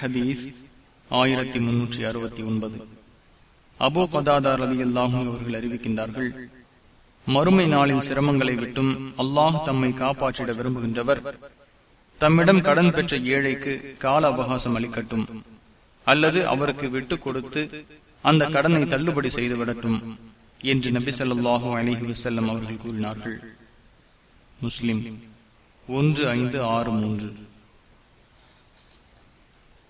ஹதீஸ் ஆயிரத்தி முன்னூற்றி அறுபத்தி ஒன்பது. அபோ கதாதார் அல்லாஹும் அவர்கள் அறிவிக்கின்றார்கள் மறுமை நாளின் சிரமங்களை விட்டும் அல்லாஹ் தம்மை காப்பாற்றிட விரும்புகின்றவர். தம்மிடம் கடன் பெற்ற ஏழைக்கு கால அவகாசம் அளிக்கட்டும். அல்லது அவருக்கு விட்டுக் கொடுத்து அந்த கடனை தள்ளுபடி செய்துவிடட்டும் என்று நபி சொல்லாஹு அலிஹி வசல்லம் அவர்கள் கூறினார்கள். முஸ்லிம் ஒன்று ஐந்து ஆறு மூன்று.